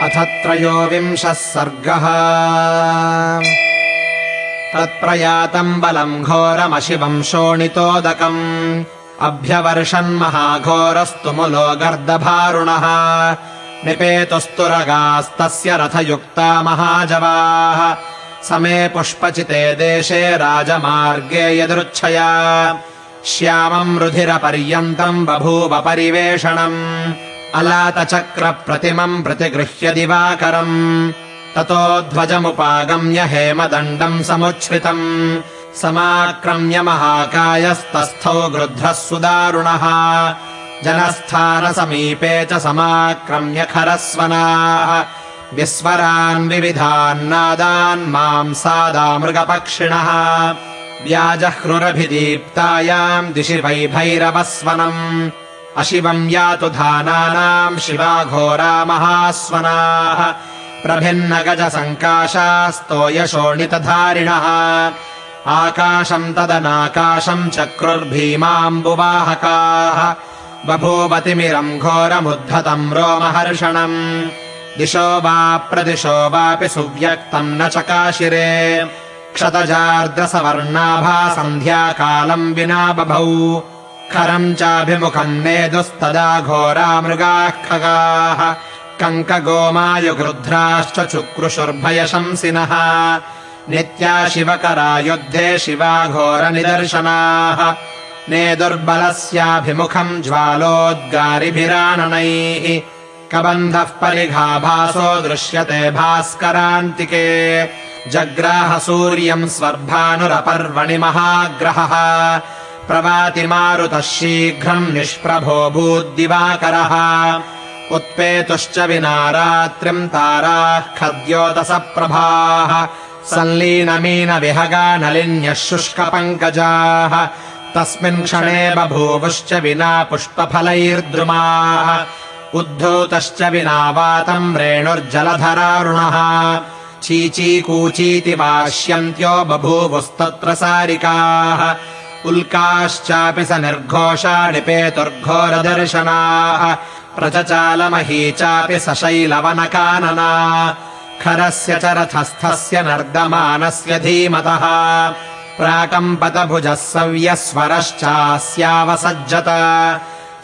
अथ त्रयोविंशः सर्गः। तत्प्रयातम् बलम् घोरमशिवम् शोणितोदकम्। अभ्यवर्षन्महाघोरस्तु मुलो गर्दभारुणः निपेतुस्तुरगास्तस्य रथयुक्ता महाजवाः। समे पुष्पचिते देशे राजमार्गे यदृच्छया श्यामम् रुधिरपर्यन्तम् बभूव परिवेषणम् अलातचक्रप्रतिमम् प्रतिगृह्य दिवाकरम्। ततो ध्वजमुपागम्य हेमदण्डम् समुच्छ्रितम्। समाक्रम्य महाकायस्तस्थौ गृध्रः सुदारुणः। जनस्थानसमीपे च समाक्रम्य खरस्वनाः। विस्वरान् विविधान्नादान् मांसादामृगपक्षिणः व्याजह्रुरभिदीप्तायाम् दिशि वैभैरवस्वनम् अशिवम् यातु धानानाम् शिवाघोरा महास्वनाः प्रभिन्नगजसङ्काशास्तोयशोणितधारिणः आकाशम् तदनाकाशम् चक्रुर्भीमाम्बुवाहकाः। बभूवतिमिरम् घोरमुद्धतम् रोमहर्षणम्। दिशो वा प्रदिशो वापि सुव्यक्तम् न चकाशिरे। क्षतजार्द्रसवर्णाभा सन्ध्याकालम् विना बभौ खरम् चाभिमुखम् नेदुस्तदा घोरा मृगाः खगाः। कङ्कगोमायुगृध्राश्च चुक्रुषुर्भयशंसिनः नित्या शिवकरा युद्धे शिवा घोरनिदर्शनाः। नेदुर्बलस्याभिमुखम् ज्वालोद्गारिभिराननैः। कबन्धः परिघाभासो दृश्यते भास्करान्तिके। जग्राह सूर्यम् स्वर्भानुरपर्वणि महाग्रहः प्रवाति मारुतः शीघ्रम् निष्प्रभोभूद्दिवाकरः उत्पेतुश्च विना रात्रिम् ताराः खद्योतसप्रभाः। संलीनमीनविहगा नलिन्यः शुष्कपङ्कजाः। तस्मिन् क्षणे बभूवुश्च विना पुष्पफलैर्द्रुमाः। उद्धूतश्च विना वातम् रेणुर्जलधरारुणः। चीचीकूचीति वाश्यन्त्यो बभूवुस्तत्र सारिकाः उल्काश्चापि स निर्घोषा निपेतुर्घोरदर्शनाः। प्रचचालमही चापि सशैलवनकानना खरस्य च रथस्थस्य नर्दमानस्य धीमतः। प्राकम्पतभुजः सव्यस्वरश्चास्यावसज्जत।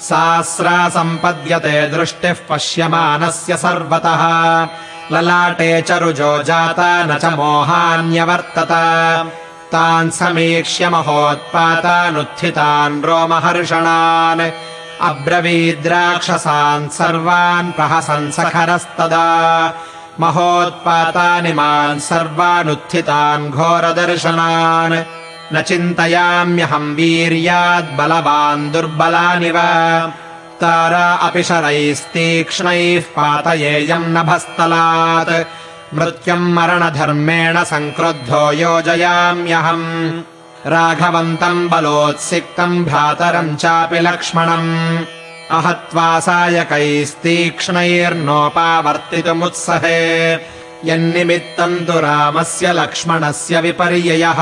सास्रा सम्पद्यते दृष्टिः पश्यमानस्य सर्वतः। ललाटे च रुजो जाता न च मोहान्यवर्तत तान् समीक्ष्य महोत्पातानुत्थितान् रोमहर्षणान्। अब्रवीद्राक्षसान् सर्वान् प्रहसंसखरस्तदा महोत्पातानि मान् सर्वानुत्थितान् घोरदर्शनान्। न चिन्तयाम्यहम् वीर्याद्बलवान् दुर्बलानि वा। तारा अपि शरैस्तीक्ष्णैः पातयेयम् नभस्तलात् मृत्युम् मरणधर्मेण सङ्क्रुद्धो योजयाम्यहम्। राघवन्तम् बलोत्सिक्तम् भ्रातरम् चापि लक्ष्मणम्। अहत्वा सायकैस्तीक्ष्णैर्नोपावर्तितुमुत्सहे यन्निमित्तम् तु रामस्य लक्ष्मणस्य विपर्ययः।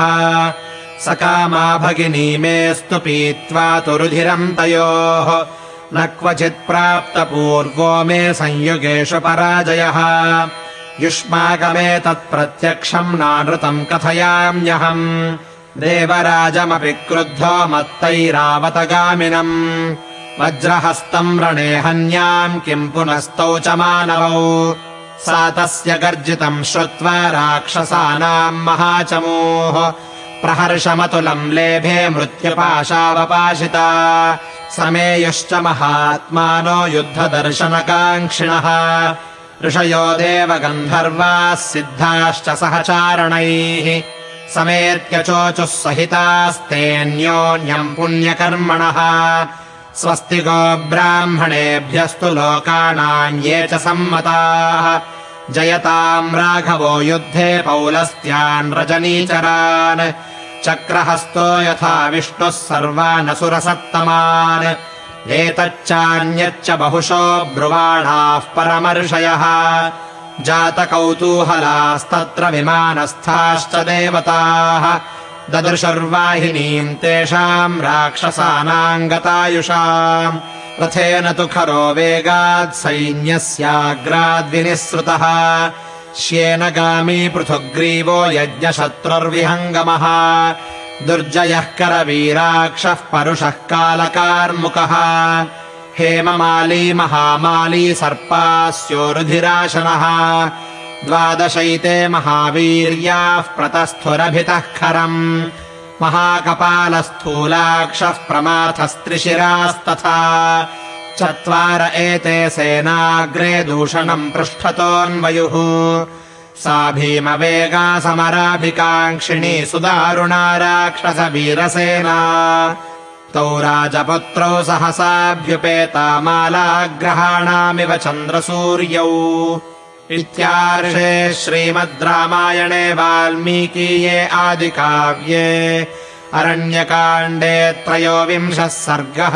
स कामा भगिनी मेऽस्तु पीत्वा तु रुधिरम् तयोः। न क्वचित्प्राप्तपूर्वो मे संयुगेषु पराजयः युष्माकमे तत्प्रत्यक्षम् नानृतम् कथयाम्यहम्। देवराजमपि क्रुद्धो मत्तैरावतगामिनम्। वज्रहस्तम् रणे हन्याम् किम् पुनस्तौ च मानवौ। सा तस्य गर्जितम् श्रुत्वा राक्षसानाम् महाचमूः। प्रहर्षमतुलम् लेभे मृत्युपाशावपाशिता। समेयुश्च महात्मानो युद्धदर्शनकाङ्क्षिणः ऋषयो देवगन्धर्वाः सिद्धाश्च सहचारणैः समेत्यचोचुः सहितास्तेऽन्योन्यम् पुण्यकर्मणः स्वस्ति गो ब्राह्मणेभ्यस्तु लोकानाम् ये च सम्मताः जयताम् राघवो युद्धे पौलस्त्यान् रजनीचरान् चक्रहस्तो यथा विष्णुः सर्वानसुरसत्तमान् एतच्चान्यच्च बहुशो ब्रुवाणाः परमर्षयः। जातकौतूहलास्तत्र विमानस्थाश्च देवताः। ददृशुर्वाहिनीम् तेषाम् राक्षसानाम् गतायुषाम् रथेन तु खरो वेगात् सैन्यस्याग्राद्विनिःसृतः। श्येनगामी पृथुग्रीवो यज्ञशत्रुर्विहङ्गमः दुर्जयः करवीराक्षः परुषः कालकार्मुकः। हेममाली महामाली सर्पास्योरुधिराशनः। द्वादशैते महावीर्याः प्रतस्थुरभितः खरम्। महाकपालस्थूलाक्षः प्रमाथस्त्रिशिरास्तथा। चत्वार एते सेनाग्रे दूषणम् पृष्ठतोऽन्वयुः सा भीमवेगा समराभिकाङ्क्षिणी सुदारुणा राक्षसवीरसेना। तौ राजपुत्रौ सहसाभ्युपेता मालाग्रहाणामिव चन्द्रसूर्यौ। इत्यार्षे श्रीमद् रामायणे वाल्मीकीये आदिकाव्ये अरण्यकाण्डे त्रयोविंशः सर्गः